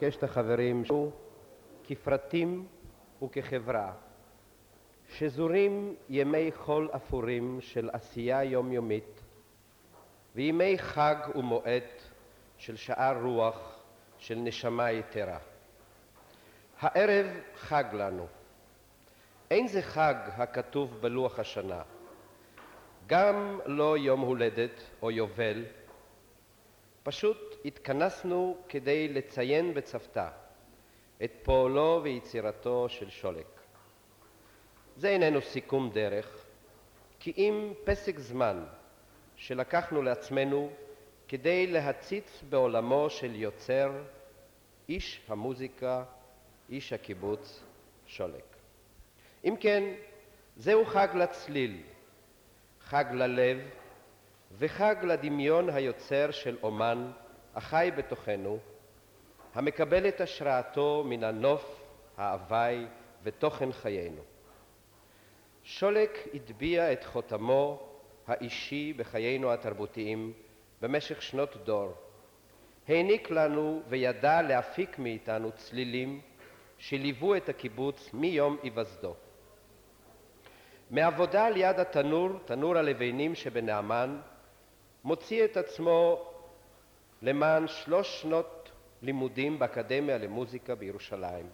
קשת החברים כפרטים וכחברה, שזורים ימי חול אפורים של עשייה יומיומית וימי חג ומועד של שאר רוח של נשמה יתרה. הערב חג לנו. אין זה חג הכתוב בלוח השנה, גם לא יום הולדת או יובל, פשוט התכנסנו כדי לציין בצוותא את פועלו ויצירתו של שולק. זה איננו סיכום דרך, כי אם פסק זמן שלקחנו לעצמנו כדי להציץ בעולמו של יוצר, איש המוזיקה, איש הקיבוץ, שולק. אם כן, זהו חג לצליל, חג ללב וחג לדמיון היוצר של אומן החי בתוכנו, המקבל את השראתו מן הנוף, ההוואי ותוכן חיינו. שולק הטביע את חותמו האישי בחיינו התרבותיים במשך שנות דור. העניק לנו וידע להפיק מאיתנו צלילים שליוו את הקיבוץ מיום היווסדו. מעבודה על יד התנור, תנור הלבנים שבנעמן, מוציא את עצמו למען שלוש שנות לימודים באקדמיה למוזיקה בירושלים.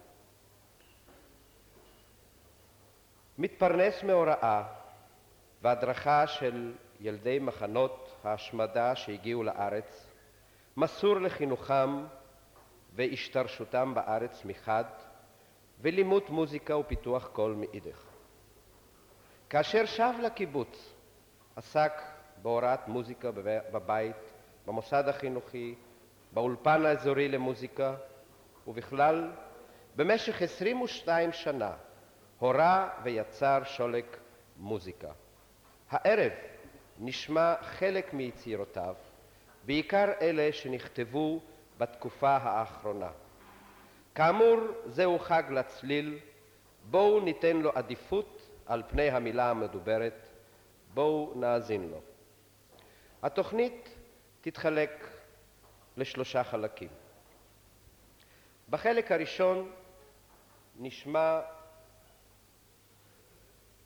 מתפרנס מהוראה והדרכה של ילדי מחנות ההשמדה שהגיעו לארץ, מסור לחינוכם והשתרשותם בארץ מחד, ולימוד מוזיקה ופיתוח קול מאידך. כאשר שב לקיבוץ, עסק בהוראת מוזיקה בבית, במוסד החינוכי, באולפן האזורי למוזיקה, ובכלל, במשך 22 שנה הורה ויצר שולק מוזיקה. הערב נשמע חלק מיצירותיו, בעיקר אלה שנכתבו בתקופה האחרונה. כאמור, זהו חג לצליל, בואו ניתן לו עדיפות על פני המילה המדוברת, בואו נאזין לו. התוכנית תתחלק לשלושה חלקים. בחלק הראשון נשמע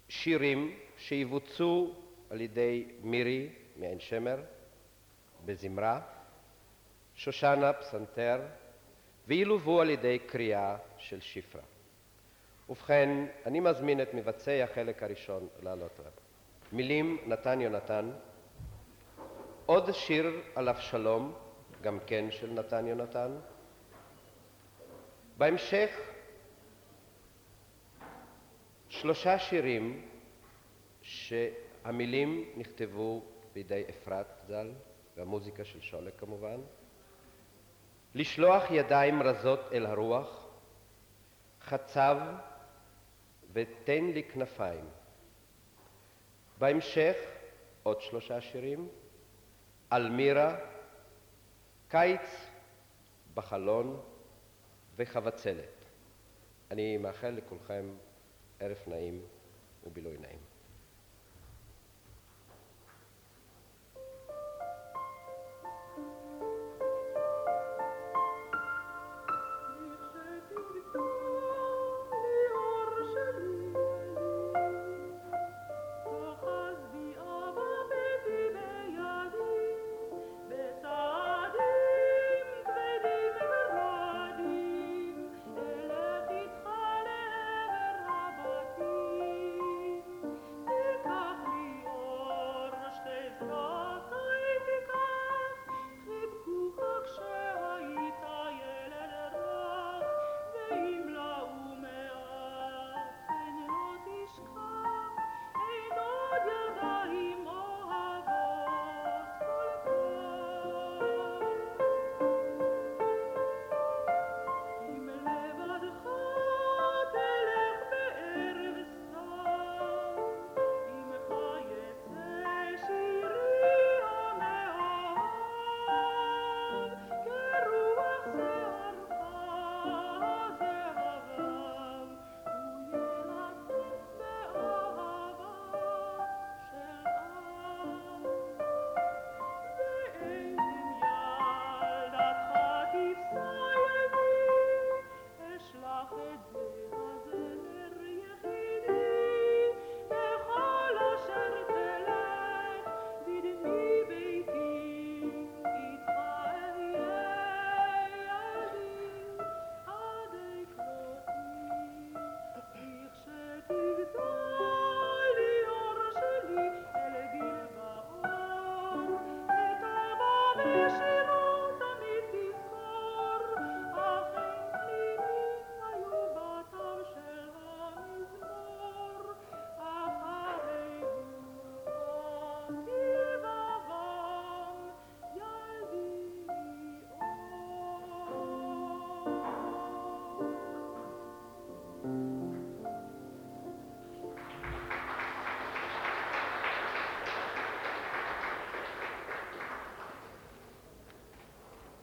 שירים שיבוצעו על ידי מירי מעין שמר בזמרה, שושנה פסנתר, וילוו על ידי קריאה של שפרה. ובכן, אני מזמין את מבצעי החלק הראשון לעלות רב. מילים נתן יונתן, עוד שיר על אבשלום, גם כן של נתן יונתן. בהמשך שלושה שירים שהמילים נכתבו בידי אפרת ז"ל והמוזיקה של שולק כמובן. לשלוח ידיים רזות אל הרוח, חצב ותן לי כנפיים. בהמשך עוד שלושה שירים, אלמירה, קיץ בחלון וחבצלת. אני מאחל לכולכם ערב נעים ובילוי נעים.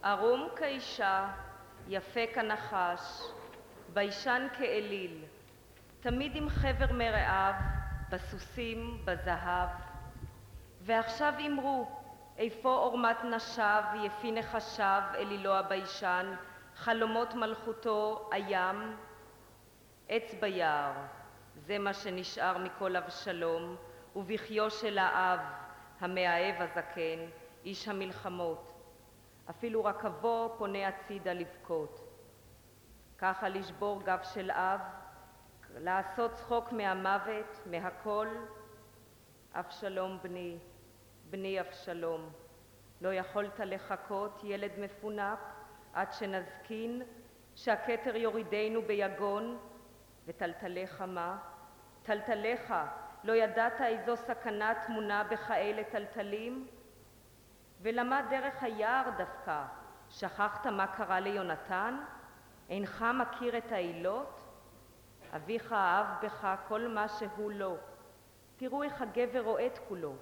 ערום כאישה, יפה כנחש, ביישן כאליל, תמיד עם חבר מרעיו, בסוסים, בזהב. ועכשיו אמרו, איפה עורמת נשיו, יפי נחשיו, אלילו הביישן, חלומות מלכותו, הים? עץ ביער, זה מה שנשאר מכל אבשלום, ובכיו של האב, המאהב הזקן, איש המלחמות. אפילו רכבו פונה הצידה לבכות. ככה לשבור גב של אב, לעשות צחוק מהמוות, מהכל. אבשלום בני, בני אבשלום, לא יכולת לחכות, ילד מפונק, עד שנזקין, שהכתר יורידנו ביגון, וטלטליך מה? טלטליך, לא ידעת איזו סכנה טמונה בכאלה טלטלים? ולמה דרך היער דווקא? שכחת מה קרה ליונתן? אינך מכיר את העילות? אביך אהב בך כל מה שהוא לא. תראו איך הגבר רועד כולו.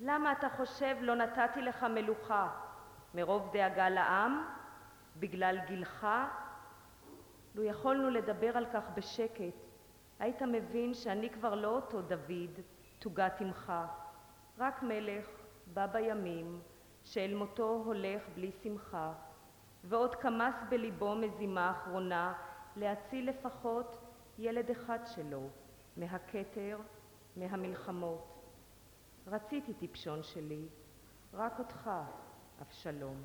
למה אתה חושב לא נתתי לך מלוכה? מרוב דאגה לעם? בגלל גילך? לו יכולנו לדבר על כך בשקט, היית מבין שאני כבר לא אותו דוד, תוגת עמך, רק מלך בא בימים, שאל מותו הולך בלי שמחה, ועוד כמס בליבו מזימה אחרונה להציל לפחות ילד אחד שלו מהכתר, מהמלחמות. רציתי טיפשון שלי, רק אותך, אבשלום.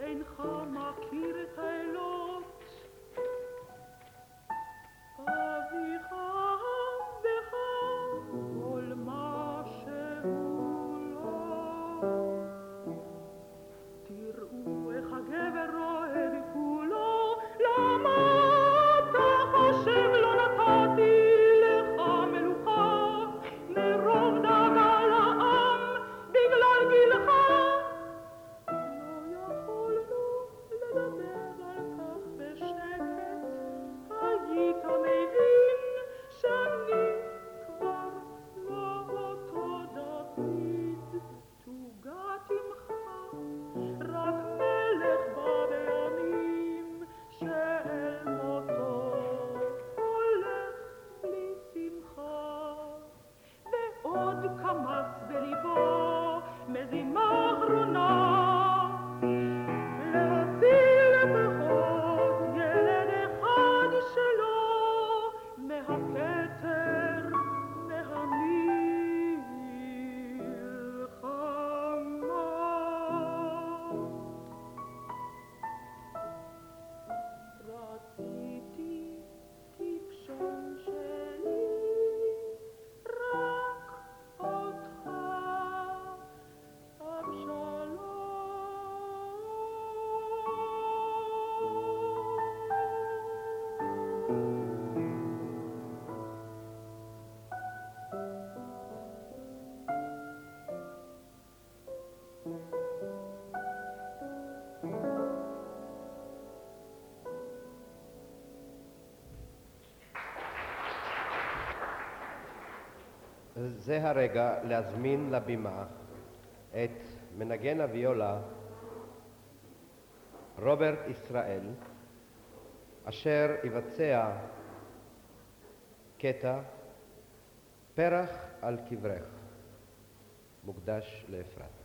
אינך מכיר את האלות. זה הרגע להזמין לבימה את מנגן הוויולה רוברט ישראל, אשר יבצע קטע פרח על קברך, מוקדש לאפרת.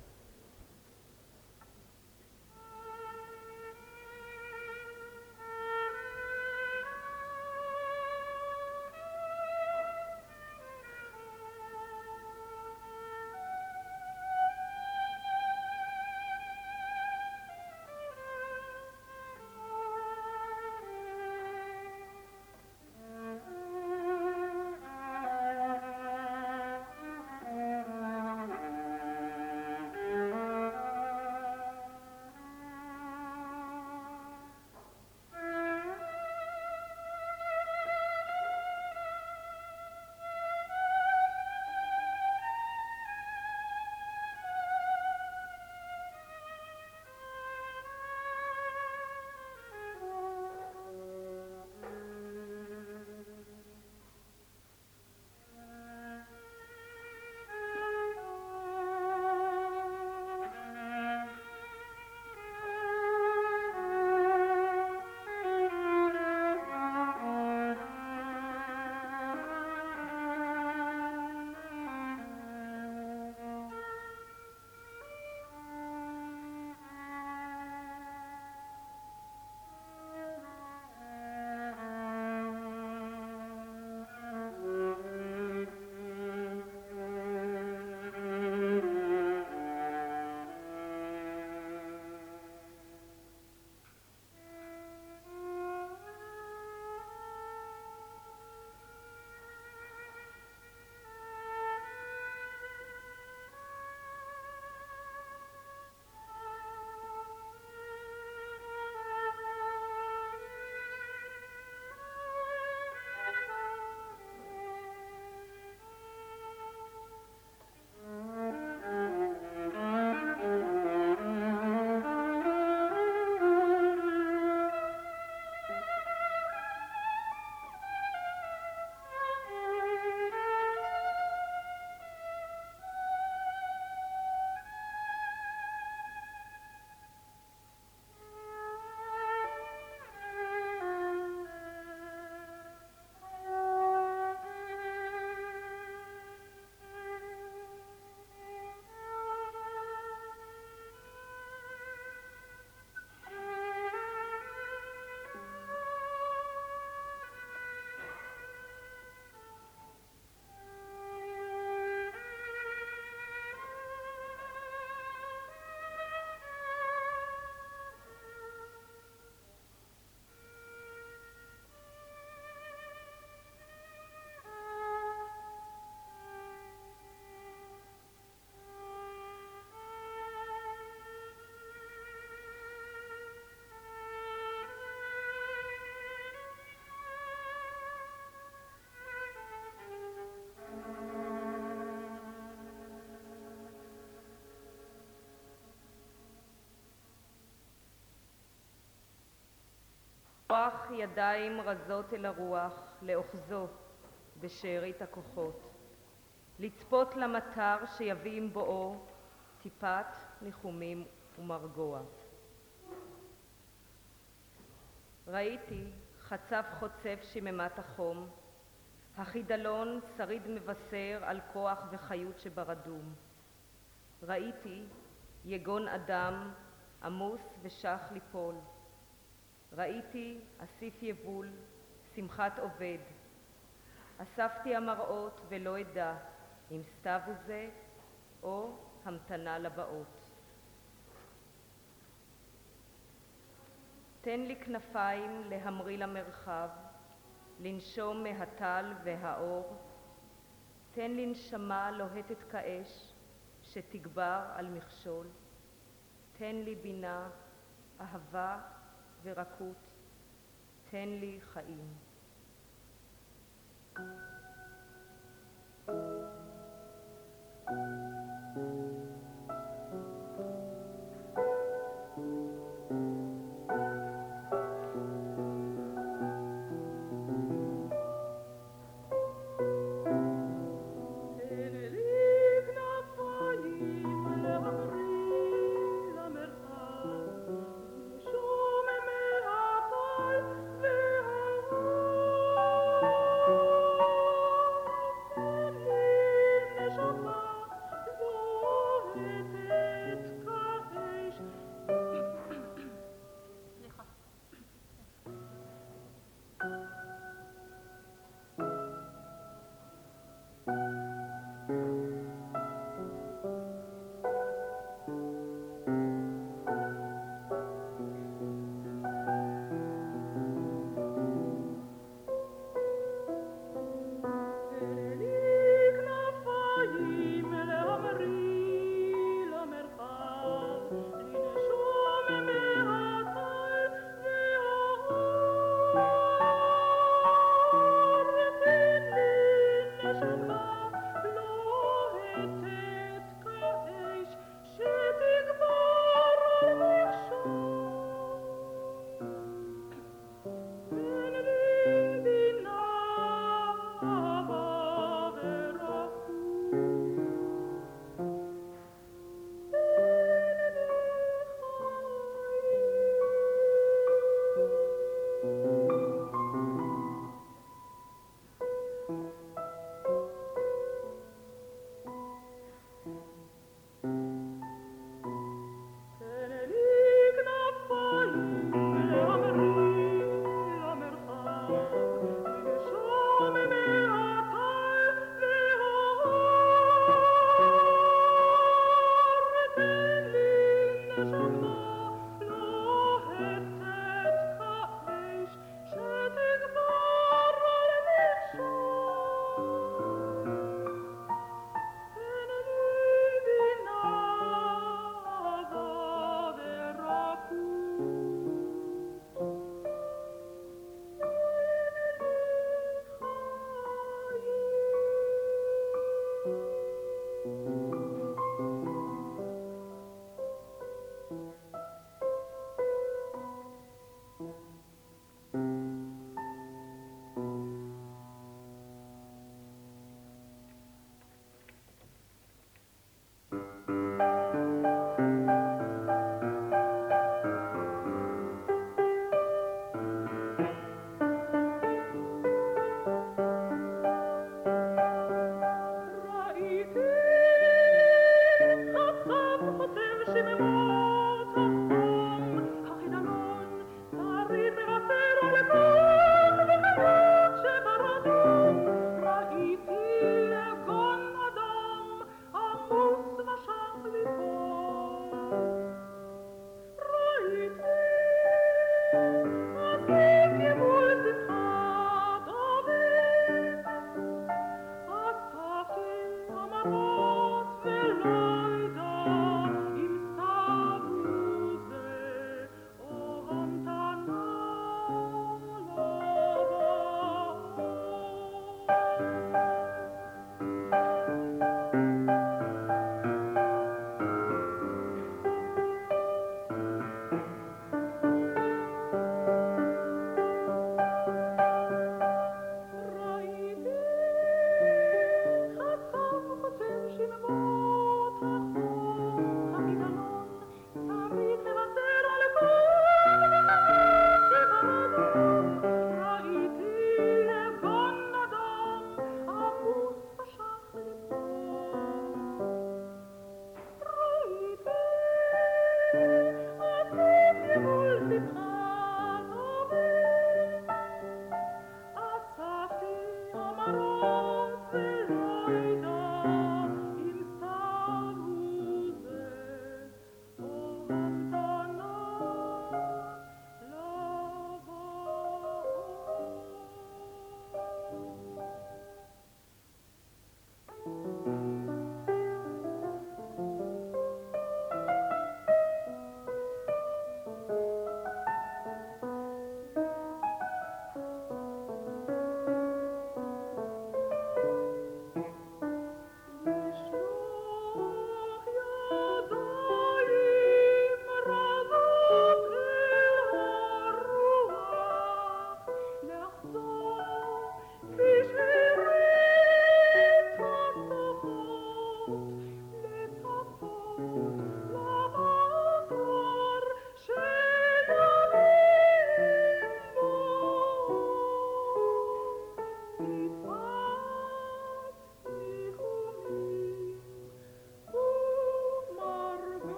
לפתוח ידיים רזות אל הרוח, לאוחזו בשארית הכוחות, לצפות למטר שיביא עם בואו טיפת ניחומים ומרגוע. ראיתי חצב חוצב שממת החום, החידלון שריד מבשר על כוח וחיות שברדום. ראיתי יגון אדם עמוס ושח ליפול. ראיתי אסיף יבול, שמחת עובד. אספתי המראות ולא אדע אם סתיו הוא זה או המתנה לבאות. תן לי כנפיים להמריא למרחב, לנשום מהטל והאור. תן לי נשמה לוהטת כאש, שתגבר על מכשול. תן לי בינה, אהבה ורקות, תן לי חיים. תן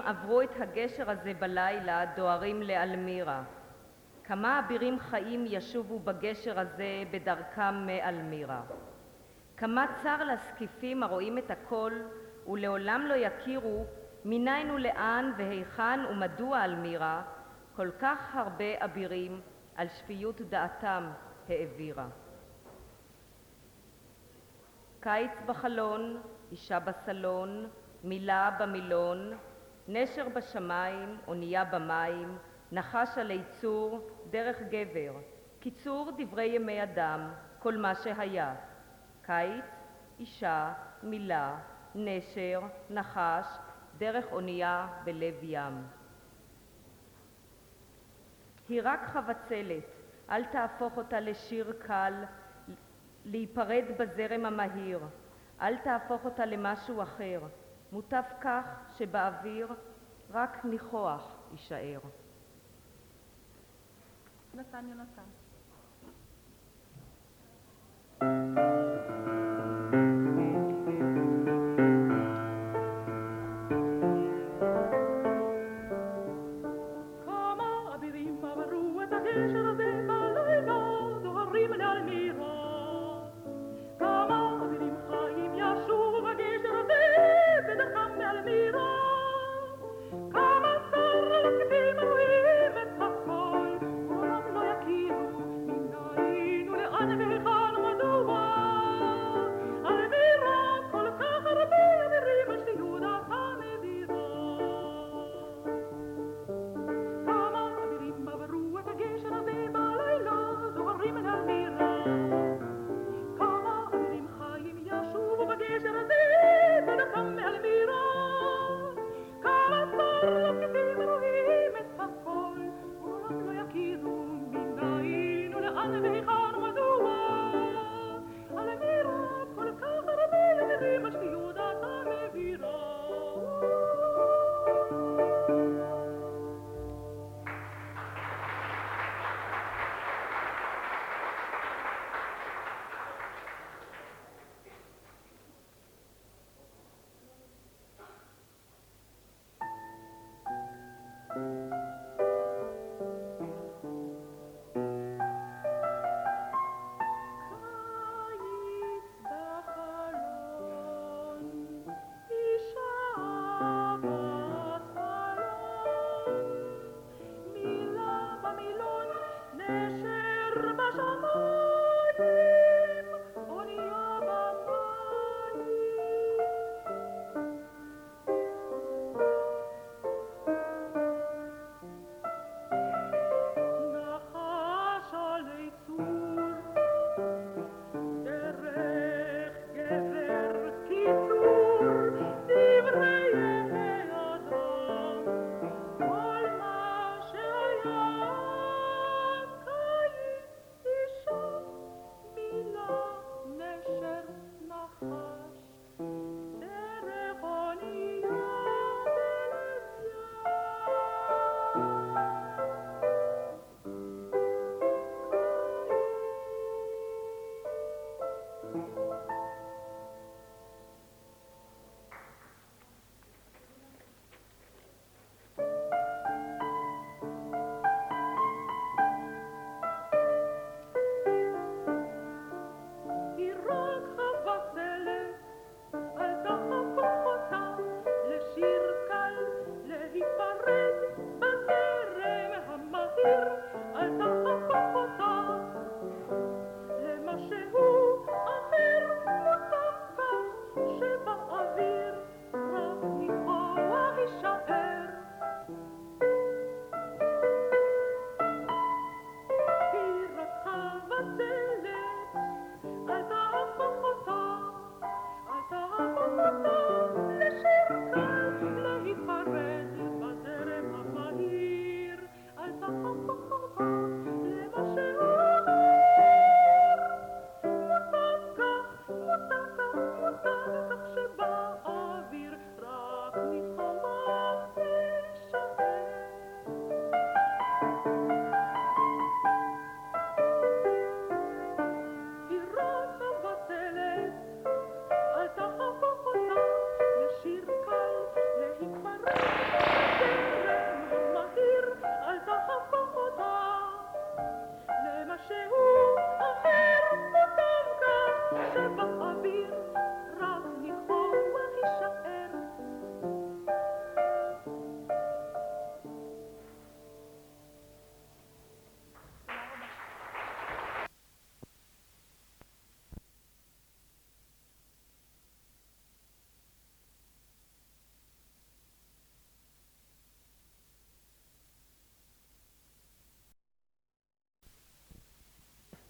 עברו את הגשר הזה בלילה דוהרים לאלמירה. כמה אבירים חיים ישובו בגשר הזה בדרכם מאלמירה. כמה צר לזקיפים הרואים את הכל ולעולם לא יכירו מניין ולאן והיכן ומדוע אלמירה כל כך הרבה אבירים על שפיות דעתם העבירה. קיץ בחלון, אישה בסלון, מילה במילון, נשר בשמיים, אונייה במים, נחש על צור, דרך גבר. קיצור דברי ימי אדם, כל מה שהיה. קיץ, אישה, מילה, נשר, נחש, דרך אונייה בלב ים. היא רק חבצלת, אל תהפוך אותה לשיר קל, להיפרד בזרם המהיר, אל תהפוך אותה למשהו אחר. מוטב כך שבאוויר רק ניחוח יישאר. נתן יונתן.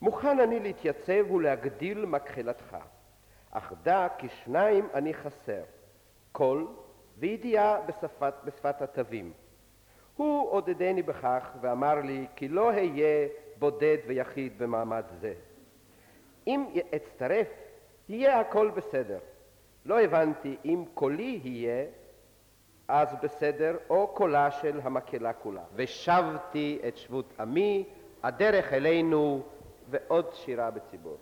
מוכן אני להתייצב ולהגדיל מקהלתך, אך דע כי שניים אני חסר, קול וידיעה בשפת, בשפת התווים. הוא עודדני בכך ואמר לי כי לא אהיה בודד ויחיד במעמד זה. אם אצטרף, יהיה הכל בסדר. לא הבנתי אם קולי יהיה אז בסדר, או קולה של המקהלה כולה. ושבתי את שבות עמי, הדרך אלינו, ועוד שירה בציבור.